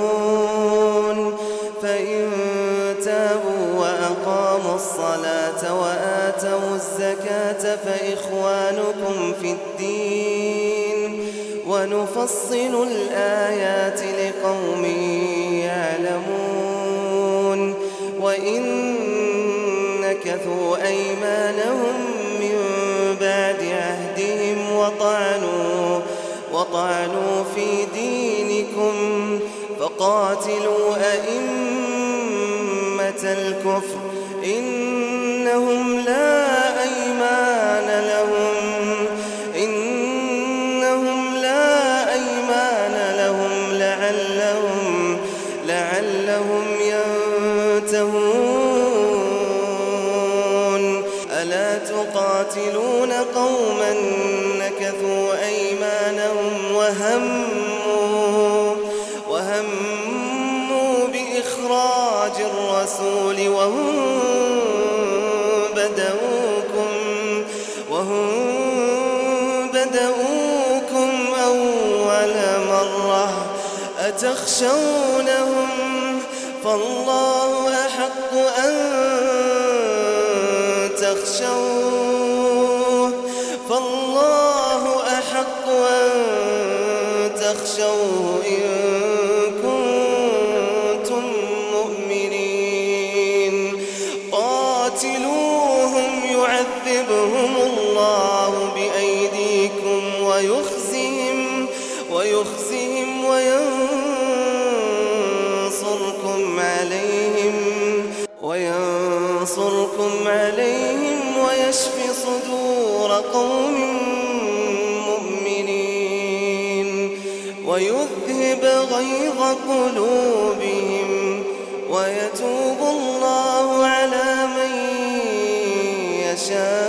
المعتدون فإن تابوا وأقاموا الصلاة وآتوا الزكاة فإخوانكم في الدين. ونفصل الآيات لقوم يعلمون. وإن نكثوا أيمانهم من بعد عهدهم وطعنوا وطعنوا في دينكم فقاتلوا أئمة الكفر إنهم لا أيمان لهم. إنهم لا أيمان لهم. لعلهم لعلهم ينتهون. ألا تقاتلون قوما نكثوا أيمانهم وهموا الرسول وهم بدؤوكم وهم بدؤوكم أول مرة أتخشونهم فالله أحق أن تخشوه فالله أحق أن تخشوه إن قاتلوهم يعذبهم الله بأيديكم ويخزهم ويخزهم وينصركم عليهم وينصركم عليهم ويشف صدور قوم مؤمنين ويذهب غيظ قلوبهم ويتوب الله على من يشاء